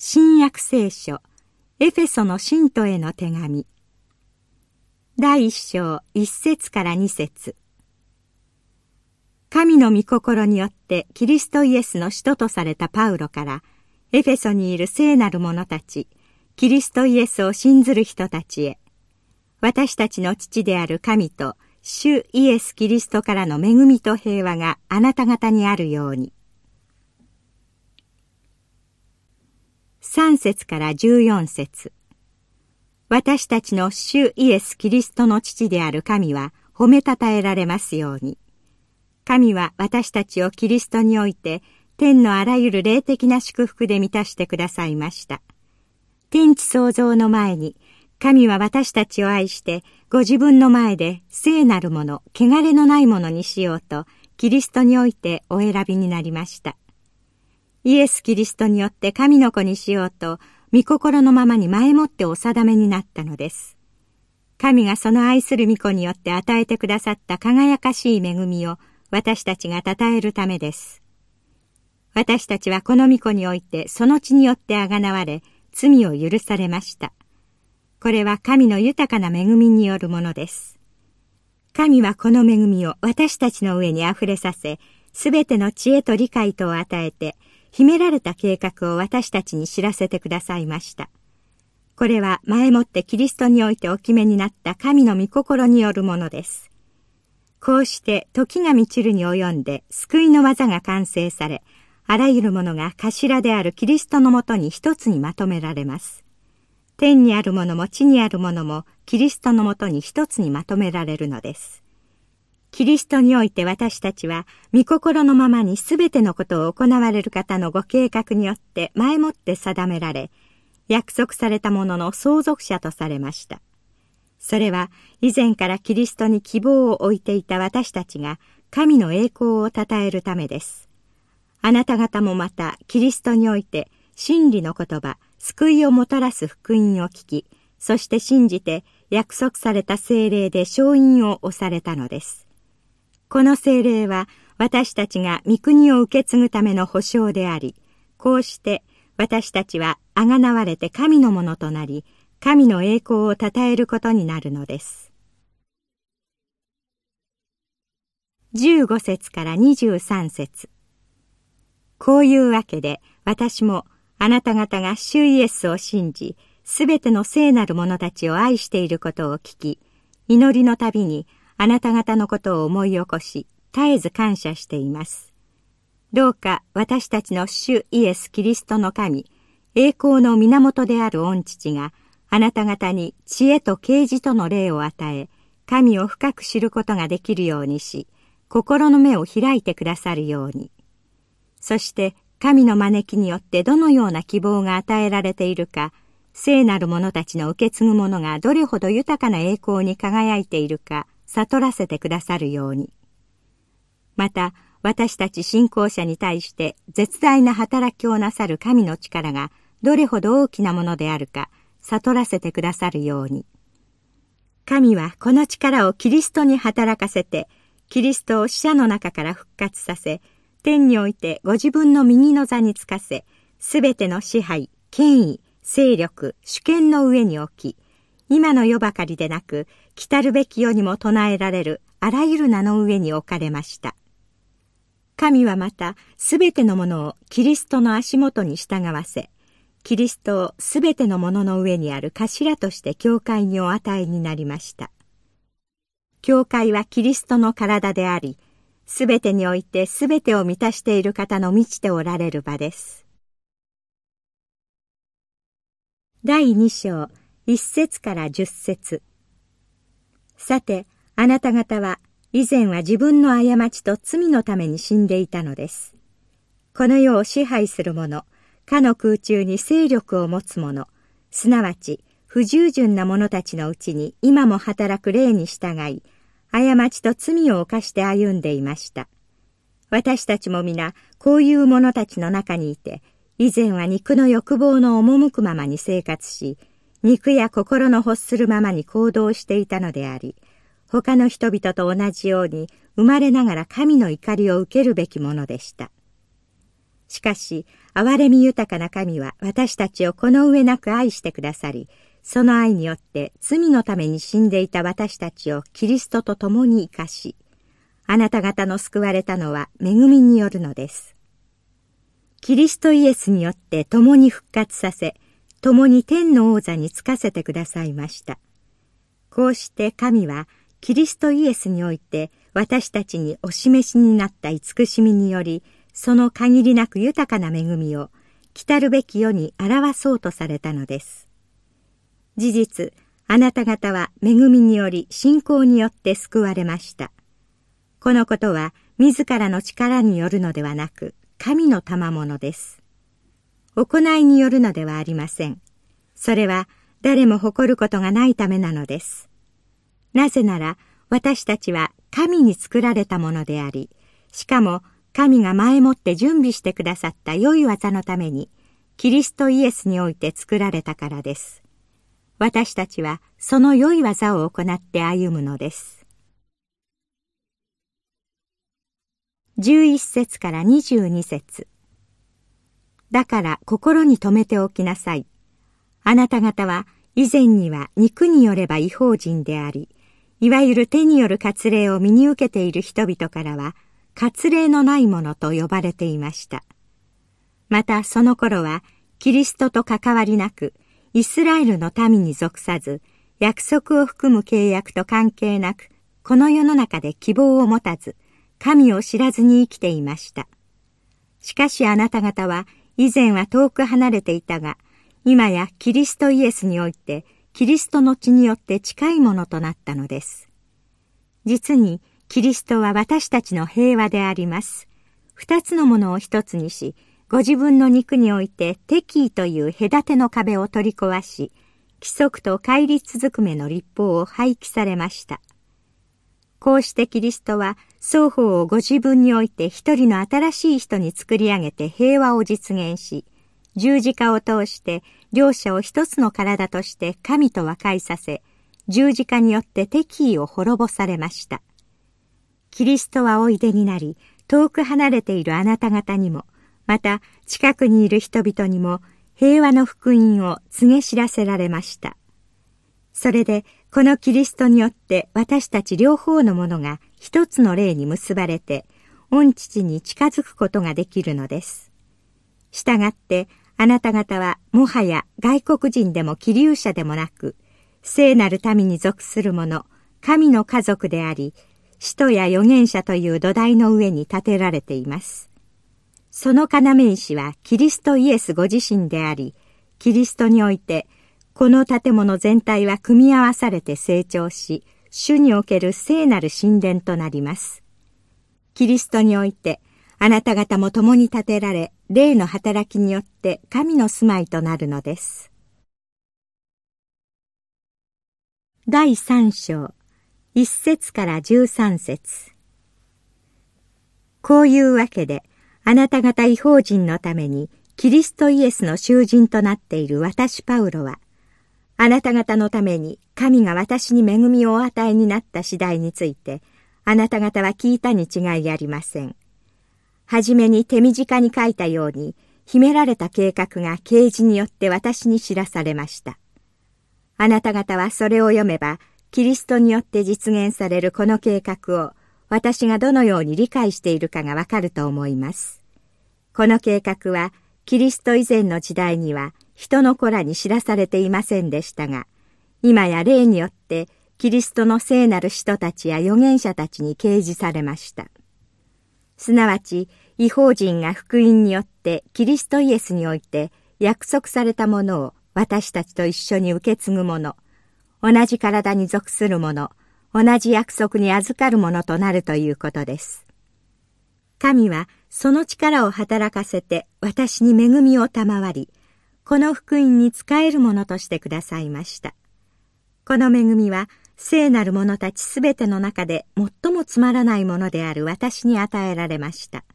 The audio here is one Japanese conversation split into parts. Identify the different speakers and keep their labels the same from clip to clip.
Speaker 1: 新約聖書エフェソの信徒への手紙。第一章一節から二節。神の御心によってキリストイエスの使徒とされたパウロからエフェソにいる聖なる者たちキリストイエスを信ずる人たちへ。私たちの父である神と主イエス・キリストからの恵みと平和があなた方にあるように。3節から14節私たちの主イエス・キリストの父である神は褒めたたえられますように。神は私たちをキリストにおいて天のあらゆる霊的な祝福で満たしてくださいました。天地創造の前に神は私たちを愛してご自分の前で聖なるもの、汚れのないものにしようとキリストにおいてお選びになりました。イエス・キリストによって神の子にしようと、御心のままに前もってお定めになったのです。神がその愛する御子によって与えてくださった輝かしい恵みを私たちが称えるためです。私たちはこの御子においてその血によってあがなわれ、罪を許されました。これは神の豊かな恵みによるものです。神はこの恵みを私たちの上に溢れさせ、すべての知恵と理解とを与えて、秘められた計画を私たちに知らせてくださいました。これは前もってキリストにおいてお決めになった神の御心によるものです。こうして時が満ちるに及んで救いの技が完成され、あらゆるものが頭であるキリストのもとに一つにまとめられます。天にあるものも地にあるものもキリストのもとに一つにまとめられるのです。キリストにおいて私たちは、御心のままにすべてのことを行われる方のご計画によって前もって定められ、約束されたものの相続者とされました。それは以前からキリストに希望を置いていた私たちが神の栄光を称えるためです。あなた方もまたキリストにおいて真理の言葉、救いをもたらす福音を聞き、そして信じて約束された精霊で勝因を押されたのです。この精霊は私たちが御国を受け継ぐための保証であり、こうして私たちはあがなわれて神のものとなり、神の栄光を称えることになるのです。15節から23節こういうわけで私もあなた方が主イエスを信じ、すべての聖なる者たちを愛していることを聞き、祈りのたびにあなた方のことを思い起こし、絶えず感謝しています。どうか私たちの主イエス・キリストの神、栄光の源である御父が、あなた方に知恵と啓示との霊を与え、神を深く知ることができるようにし、心の目を開いてくださるように。そして神の招きによってどのような希望が与えられているか、聖なる者たちの受け継ぐ者がどれほど豊かな栄光に輝いているか、悟らせてくださるように。また、私たち信仰者に対して絶大な働きをなさる神の力がどれほど大きなものであるか悟らせてくださるように。神はこの力をキリストに働かせて、キリストを死者の中から復活させ、天においてご自分の右の座につかせ、すべての支配、権威、勢力、主権の上に置き、今の世ばかりでなく、来たるべき世にも唱えられるあらゆる名の上に置かれました。神はまた、すべてのものをキリストの足元に従わせ、キリストをすべてのものの上にある頭として教会にお与えになりました。教会はキリストの体であり、すべてにおいてすべてを満たしている方の満ちておられる場です。第二章一節から十節さて、あなた方は以前は自分の過ちと罪のために死んでいたのです。この世を支配する者、かの空中に勢力を持つ者、すなわち不従順な者たちのうちに今も働く霊に従い、過ちと罪を犯して歩んでいました。私たちも皆、こういう者たちの中にいて、以前は肉の欲望の赴くままに生活し、肉や心の欲するままに行動していたのであり、他の人々と同じように生まれながら神の怒りを受けるべきものでした。しかし、憐れみ豊かな神は私たちをこの上なく愛してくださり、その愛によって罪のために死んでいた私たちをキリストと共に生かし、あなた方の救われたのは恵みによるのです。キリストイエスによって共に復活させ、共に天の王座につかせてくださいました。こうして神はキリストイエスにおいて私たちにお示しになった慈しみにより、その限りなく豊かな恵みを来たるべき世に表そうとされたのです。事実、あなた方は恵みにより信仰によって救われました。このことは自らの力によるのではなく、神の賜物です。行いによるのではありません。それは誰も誇ることがないためなのです。なぜなら私たちは神に作られたものであり、しかも神が前もって準備してくださった良い技のために、キリストイエスにおいて作られたからです。私たちはその良い技を行って歩むのです。11節から22節だから心に留めておきなさい。あなた方は以前には肉によれば違法人であり、いわゆる手による割礼を身に受けている人々からは、割礼のないものと呼ばれていました。またその頃は、キリストと関わりなく、イスラエルの民に属さず、約束を含む契約と関係なく、この世の中で希望を持たず、神を知らずに生きていました。しかしあなた方は、以前は遠く離れていたが、今やキリストイエスにおいて、キリストの血によって近いものとなったのです。実に、キリストは私たちの平和であります。二つのものを一つにし、ご自分の肉において敵意という隔ての壁を取り壊し、規則と乖離続くめの立法を廃棄されました。こうしてキリストは双方をご自分において一人の新しい人に作り上げて平和を実現し、十字架を通して両者を一つの体として神と和解させ、十字架によって敵意を滅ぼされました。キリストはおいでになり、遠く離れているあなた方にも、また近くにいる人々にも平和の福音を告げ知らせられました。それでこのキリストによって私たち両方のものが一つの霊に結ばれて、御父に近づくことができるのです。したがってあなた方はもはや外国人でも気流者でもなく、聖なる民に属する者、神の家族であり、使徒や預言者という土台の上に建てられています。その要石はキリストイエスご自身であり、キリストにおいてこの建物全体は組み合わされて成長し、主における聖なる神殿となります。キリストにおいて、あなた方も共に建てられ、霊の働きによって神の住まいとなるのです。第三章、一節から十三節。こういうわけで、あなた方違法人のために、キリストイエスの囚人となっている私パウロは、あなた方のために神が私に恵みをお与えになった次第について、あなた方は聞いたに違いありません。はじめに手短に書いたように、秘められた計画が啓示によって私に知らされました。あなた方はそれを読めば、キリストによって実現されるこの計画を、私がどのように理解しているかがわかると思います。この計画は、キリスト以前の時代には、人の子らに知らされていませんでしたが、今や霊によってキリストの聖なる人たちや預言者たちに掲示されました。すなわち、違法人が福音によってキリストイエスにおいて約束されたものを私たちと一緒に受け継ぐ者、同じ体に属する者、同じ約束に預かる者となるということです。神はその力を働かせて私に恵みを賜り、この福音に使えるものとしてくださいました。この恵みは聖なる者たちすべての中で最もつまらないものである私に与えられました。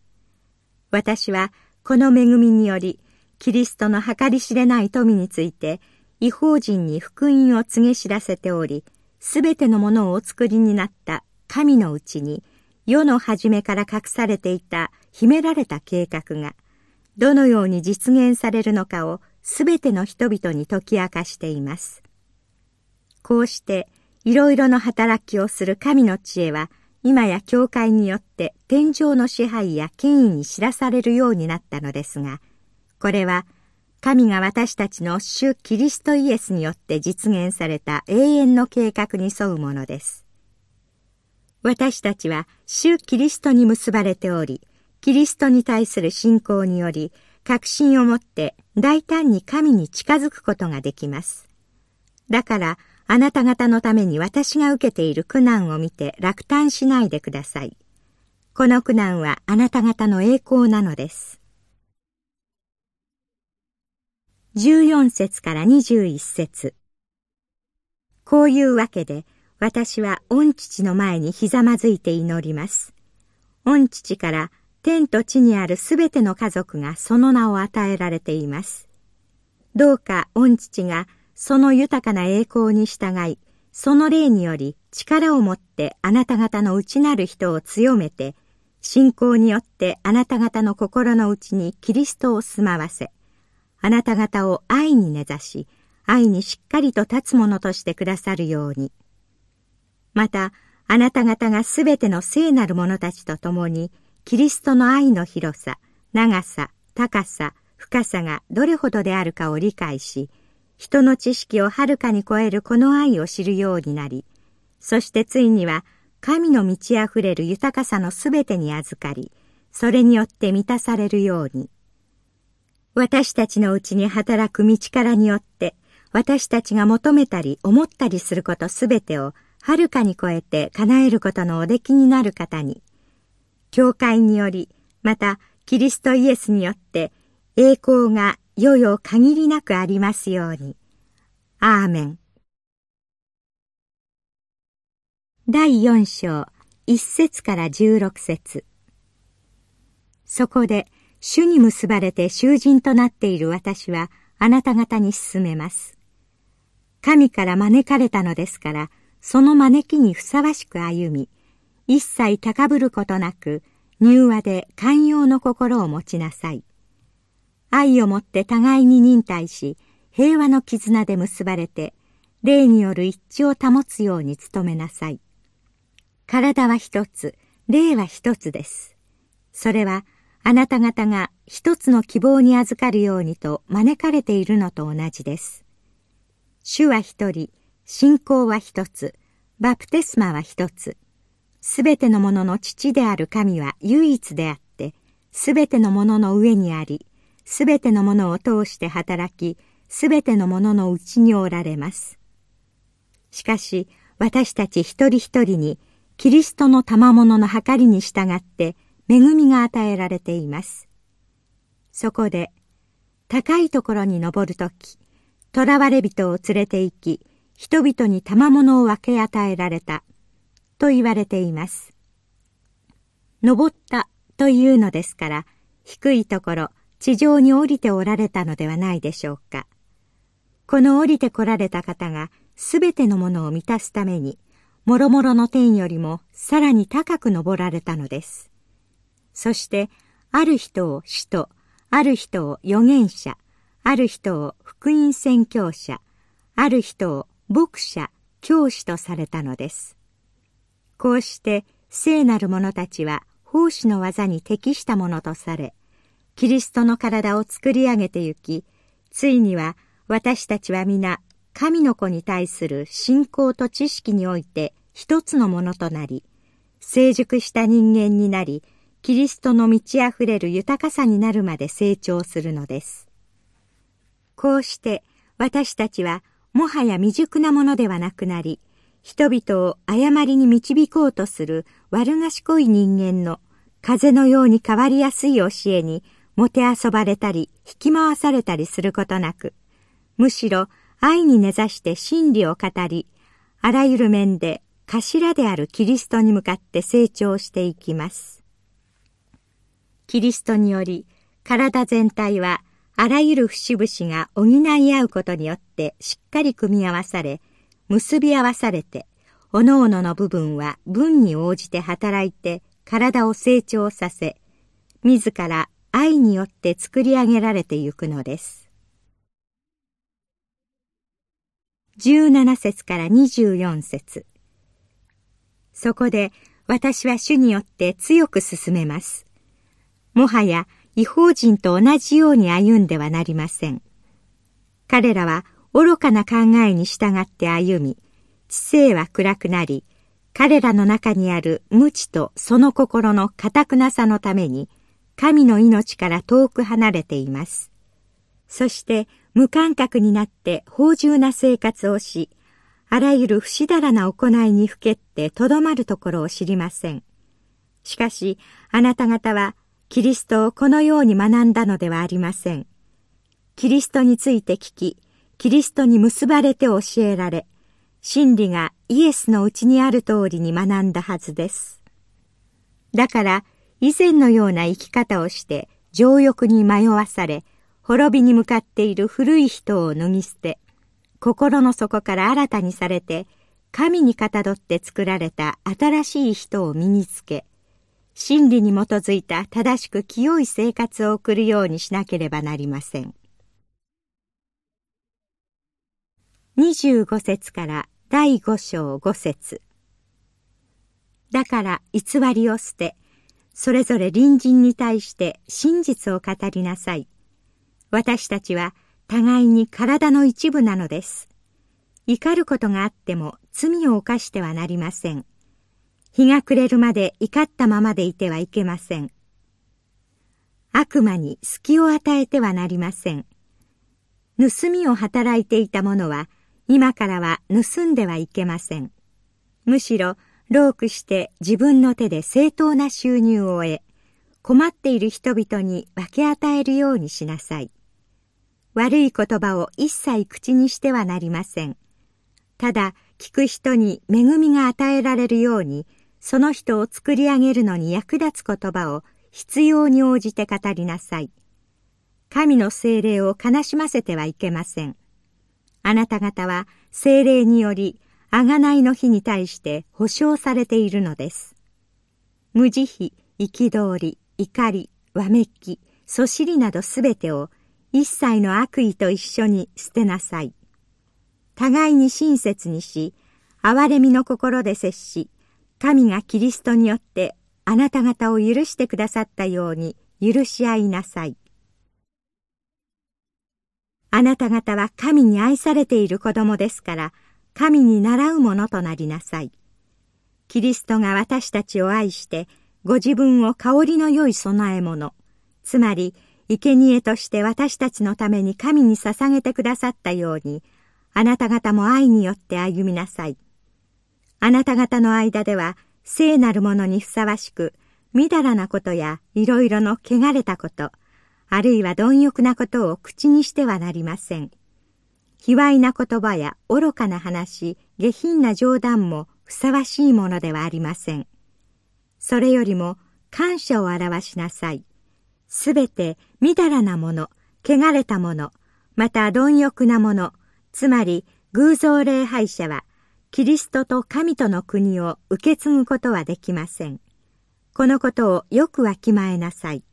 Speaker 1: 私はこの恵みにより、キリストの計り知れない富について、違法人に福音を告げ知らせており、すべてのものをお作りになった神のうちに、世の初めから隠されていた秘められた計画が、どのように実現されるのかをすべての人々に解き明かしています。こうしていろいろな働きをする神の知恵は今や教会によって天上の支配や権威に知らされるようになったのですが、これは神が私たちの主キリストイエスによって実現された永遠の計画に沿うものです。私たちは主キリストに結ばれており、キリストに対する信仰により、確信を持って大胆に神に近づくことができます。だから、あなた方のために私が受けている苦難を見て落胆しないでください。この苦難はあなた方の栄光なのです。14節から21節こういうわけで、私は御父の前にひざまずいて祈ります。御父から天と地にあるすべての家族がその名を与えられています。どうか御父がその豊かな栄光に従い、その霊により力を持ってあなた方の内なる人を強めて、信仰によってあなた方の心の内にキリストを住まわせ、あなた方を愛に根ざし、愛にしっかりと立つものとしてくださるように。また、あなた方がすべての聖なる者たちと共に、キリストの愛の広さ、長さ、高さ、深さがどれほどであるかを理解し、人の知識をはるかに超えるこの愛を知るようになり、そしてついには神の満ち溢れる豊かさのすべてに預かり、それによって満たされるように。私たちのうちに働く道からによって、私たちが求めたり思ったりすることすべてをはるかに超えて叶えることのおできになる方に、教会により、またキリストイエスによって栄光が世々限りなくありますように。アーメン。第四章、一節から十六節。そこで、主に結ばれて囚人となっている私は、あなた方に進めます。神から招かれたのですから、その招きにふさわしく歩み、一切高ぶることなく、柔和で寛容の心を持ちなさい。愛をもって互いに忍耐し、平和の絆で結ばれて、霊による一致を保つように努めなさい。体は一つ、霊は一つです。それは、あなた方が一つの希望に預かるようにと招かれているのと同じです。主は一人、信仰は一つ、バプテスマは一つ、すべてのものの父である神は唯一であって、すべてのものの上にあり、すべてのものを通して働き、すべてのもののうちにおられます。しかし、私たち一人一人に、キリストの賜物の計りに従って、恵みが与えられています。そこで、高いところに登るとき、囚われ人を連れて行き、人々に賜物を分け与えられた。と言われています。登ったというのですから、低いところ、地上に降りておられたのではないでしょうか。この降りて来られた方が、すべてのものを満たすために、もろもろの天よりもさらに高く登られたのです。そして、ある人を使徒、ある人を預言者、ある人を福音宣教者、ある人を牧者、教師とされたのです。こうして聖なる者たちは奉仕の技に適したものとされ、キリストの体を作り上げてゆき、ついには私たちは皆神の子に対する信仰と知識において一つのものとなり、成熟した人間になり、キリストの満ち溢れる豊かさになるまで成長するのです。こうして私たちはもはや未熟なものではなくなり、人々を誤りに導こうとする悪賢い人間の風のように変わりやすい教えにもてあそばれたり引き回されたりすることなく、むしろ愛に根ざして真理を語り、あらゆる面で頭であるキリストに向かって成長していきます。キリストにより体全体はあらゆる節々が補い合うことによってしっかり組み合わされ、結び合わされて、おのおのの部分は分に応じて働いて体を成長させ、自ら愛によって作り上げられてゆくのです。17節から24節そこで私は主によって強く進めます。もはや違法人と同じように歩んではなりません。彼らは愚かな考えに従って歩み、知性は暗くなり、彼らの中にある無知とその心の堅くなさのために、神の命から遠く離れています。そして無感覚になって芳醇な生活をし、あらゆる不死だらな行いにふけってとどまるところを知りません。しかし、あなた方はキリストをこのように学んだのではありません。キリストについて聞き、キリストに結ばれて教えられ、真理がイエスのうちにある通りに学んだはずです。だから、以前のような生き方をして、情欲に迷わされ、滅びに向かっている古い人を脱ぎ捨て、心の底から新たにされて、神にかたどって作られた新しい人を身につけ、真理に基づいた正しく清い生活を送るようにしなければなりません。25節から第5章5節だから偽りを捨て、それぞれ隣人に対して真実を語りなさい。私たちは互いに体の一部なのです。怒ることがあっても罪を犯してはなりません。日が暮れるまで怒ったままでいてはいけません。悪魔に隙を与えてはなりません。盗みを働いていた者は今からは盗んではいけません。むしろ、労苦して自分の手で正当な収入を得、困っている人々に分け与えるようにしなさい。悪い言葉を一切口にしてはなりません。ただ、聞く人に恵みが与えられるように、その人を作り上げるのに役立つ言葉を必要に応じて語りなさい。神の精霊を悲しませてはいけません。あなた方は精霊により、贖いの日に対して保証されているのです。無慈悲、憤り、怒り、わめき、そしりなどすべてを一切の悪意と一緒に捨てなさい。互いに親切にし、憐れみの心で接し、神がキリストによってあなた方を許してくださったように許し合いなさい。あなた方は神に愛されている子供ですから、神に習うものとなりなさい。キリストが私たちを愛して、ご自分を香りの良い供え物、つまり、生贄として私たちのために神に捧げてくださったように、あなた方も愛によって歩みなさい。あなた方の間では、聖なるものにふさわしく、みだらなことやいろいろの汚れたこと、あるいは貪欲なことを口にしてはなりません。卑猥な言葉や愚かな話、下品な冗談もふさわしいものではありません。それよりも感謝を表しなさい。すべてみだらなもの、汚れたもの、また貪欲なもの、つまり偶像礼拝者は、キリストと神との国を受け継ぐことはできません。このことをよくわきまえなさい。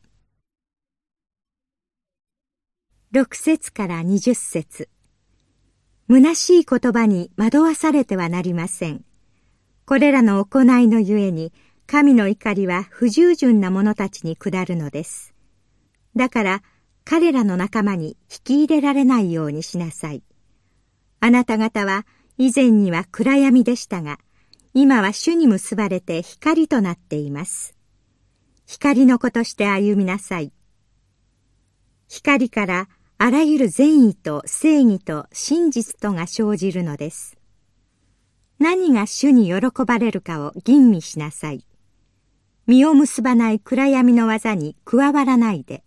Speaker 1: 6節から20節虚しい言葉に惑わされてはなりません。これらの行いのゆえに、神の怒りは不従順な者たちに下るのです。だから、彼らの仲間に引き入れられないようにしなさい。あなた方は以前には暗闇でしたが、今は主に結ばれて光となっています。光の子として歩みなさい。光からあらゆる善意と正義と真実とが生じるのです。何が主に喜ばれるかを吟味しなさい。実を結ばない暗闇の技に加わらないで、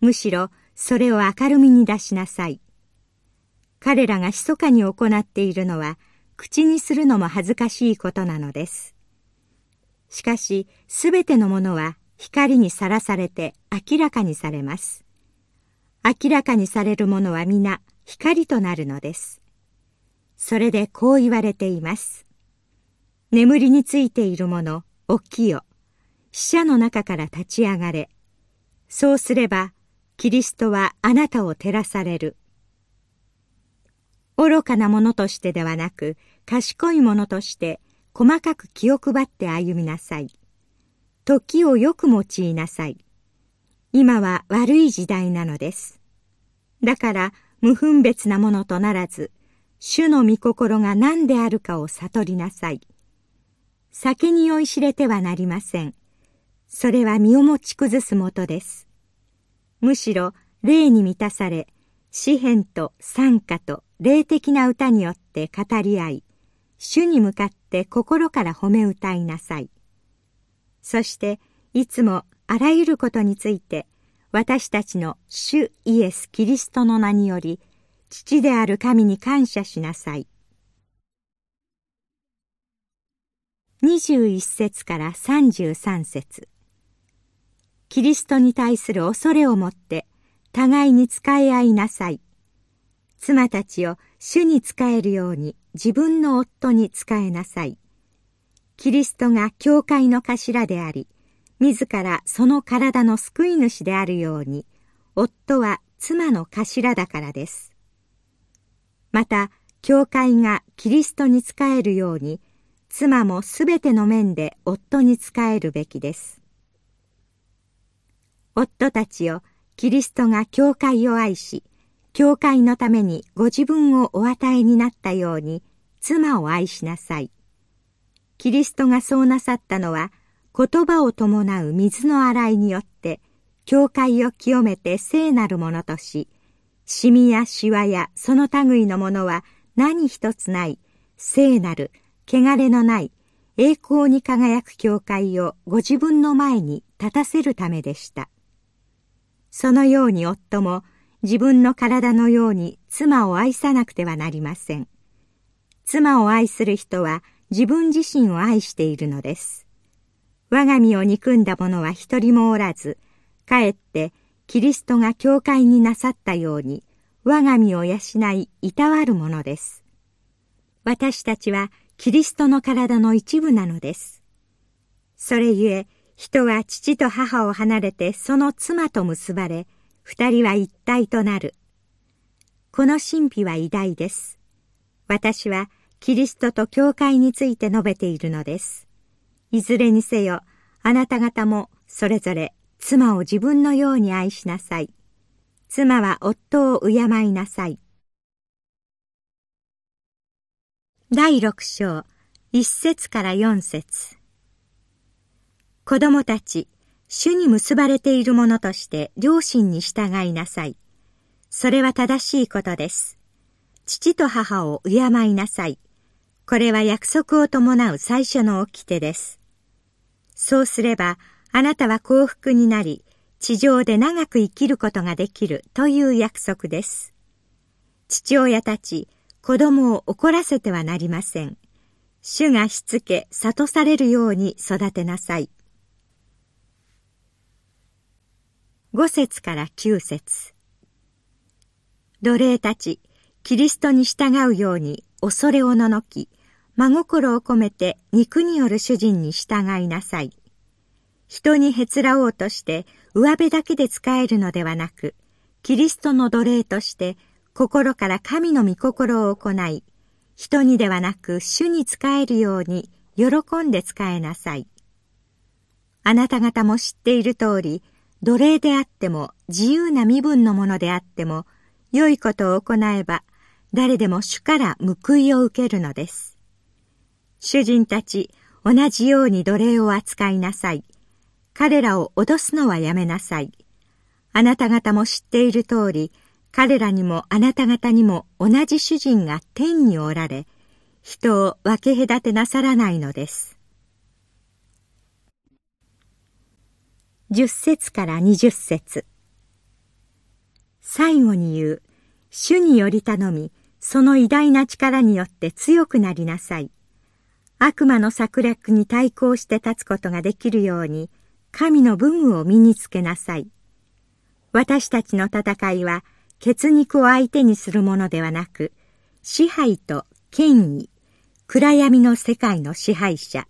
Speaker 1: むしろそれを明るみに出しなさい。彼らが密かに行っているのは、口にするのも恥ずかしいことなのです。しかし、すべてのものは光にさらされて明らかにされます。明らかにされるものは皆光となるのです。それでこう言われています。眠りについているもの、起きよ。死者の中から立ち上がれ。そうすれば、キリストはあなたを照らされる。愚かなものとしてではなく、賢いものとして細かく気を配って歩みなさい。時をよく用いなさい。今は悪い時代なのです。だから無分別なものとならず、主の御心が何であるかを悟りなさい。酒に酔いしれてはなりません。それは身を持ち崩すもとです。むしろ霊に満たされ、詩篇と賛歌と霊的な歌によって語り合い、主に向かって心から褒め歌いなさい。そしていつもあらゆることについて私たちの主イエス・キリストの名により父である神に感謝しなさい。21節から33節キリストに対する恐れをもって互いに仕え合いなさい。妻たちを主に仕えるように自分の夫に仕えなさい。キリストが教会の頭であり、自らその体の救い主であるように、夫は妻の頭だからです。また、教会がキリストに仕えるように、妻もすべての面で夫に仕えるべきです。夫たちをキリストが教会を愛し、教会のためにご自分をお与えになったように、妻を愛しなさい。キリストがそうなさったのは、言葉を伴う水の洗いによって、教会を清めて聖なるものとし、シミやシワやその類のものは何一つない、聖なる、汚れのない、栄光に輝く教会をご自分の前に立たせるためでした。そのように夫も自分の体のように妻を愛さなくてはなりません。妻を愛する人は自分自身を愛しているのです。我が身を憎んだ者は一人もおらず、かえってキリストが教会になさったように、我が身を養い、いたわるものです。私たちはキリストの体の一部なのです。それゆえ、人は父と母を離れてその妻と結ばれ、二人は一体となる。この神秘は偉大です。私はキリストと教会について述べているのです。いずれにせよ、あなた方もそれぞれ妻を自分のように愛しなさい。妻は夫を敬いなさい。第六章、一節から四節。子供たち、主に結ばれているものとして両親に従いなさい。それは正しいことです。父と母を敬いなさい。これは約束を伴う最初の掟です。そうすれば、あなたは幸福になり、地上で長く生きることができるという約束です。父親たち、子供を怒らせてはなりません。主がしつけ、諭されるように育てなさい。五節から九節奴隷たち、キリストに従うように恐れおののき、真心を込めて肉による主人に従いなさい。人にへつらおうとして上辺だけで使えるのではなく、キリストの奴隷として心から神の御心を行い、人にではなく主に仕えるように喜んで使えなさい。あなた方も知っている通り、奴隷であっても自由な身分のものであっても、良いことを行えば、誰でも主から報いを受けるのです。主人たち、同じように奴隷を扱いなさい。彼らを脅すのはやめなさい。あなた方も知っている通り、彼らにもあなた方にも同じ主人が天におられ、人を分け隔てなさらないのです。十節から二十節最後に言う、主により頼み、その偉大な力によって強くなりなさい。悪魔の策略に対抗して立つことができるように、神の武具を身につけなさい。私たちの戦いは、血肉を相手にするものではなく、支配と権威、暗闇の世界の支配者、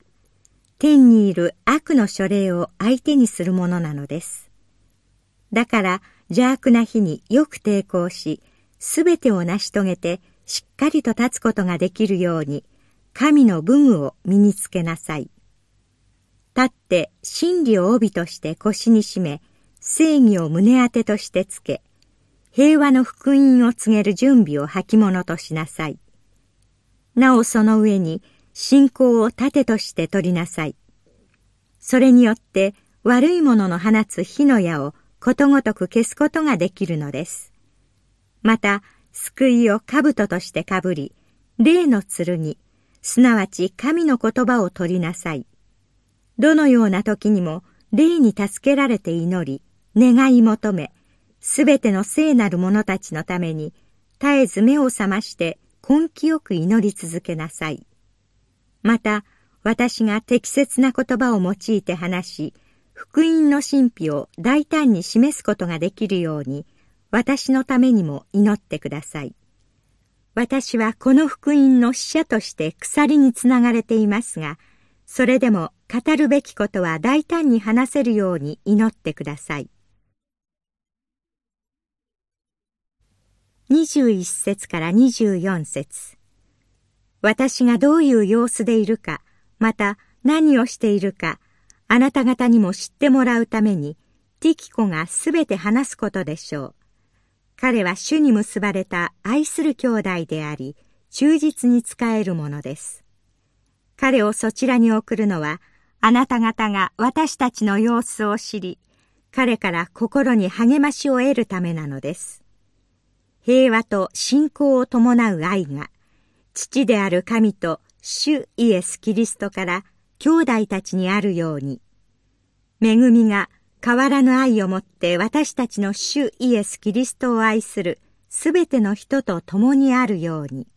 Speaker 1: 天にいる悪の書類を相手にするものなのです。だから邪悪な日によく抵抗し、すべてを成し遂げてしっかりと立つことができるように、神の文を身につけなさい。立って真理を帯として腰に締め、正義を胸当てとしてつけ、平和の福音を告げる準備を履物としなさい。なおその上に信仰を盾として取りなさい。それによって悪いものの放つ火の矢をことごとく消すことができるのです。また、救いを兜としてかぶり、霊の剣、すなわち神の言葉を取りなさい。どのような時にも霊に助けられて祈り、願い求め、すべての聖なる者たちのために、絶えず目を覚まして根気よく祈り続けなさい。また、私が適切な言葉を用いて話し、福音の神秘を大胆に示すことができるように、私のためにも祈ってください。私はこの福音の使者として鎖につながれていますが、それでも語るべきことは大胆に話せるように祈ってください。21節から24節私がどういう様子でいるか、また何をしているか、あなた方にも知ってもらうために、ティキコがすべて話すことでしょう。彼は主に結ばれた愛する兄弟であり、忠実に仕えるものです。彼をそちらに送るのは、あなた方が私たちの様子を知り、彼から心に励ましを得るためなのです。平和と信仰を伴う愛が、父である神と主イエス・キリストから兄弟たちにあるように、恵みが変わらぬ愛をもって私たちの主イエス・キリストを愛するすべての人と共にあるように。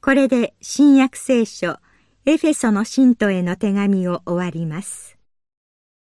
Speaker 1: これで新約聖書エフェソの信徒への手紙を終わります。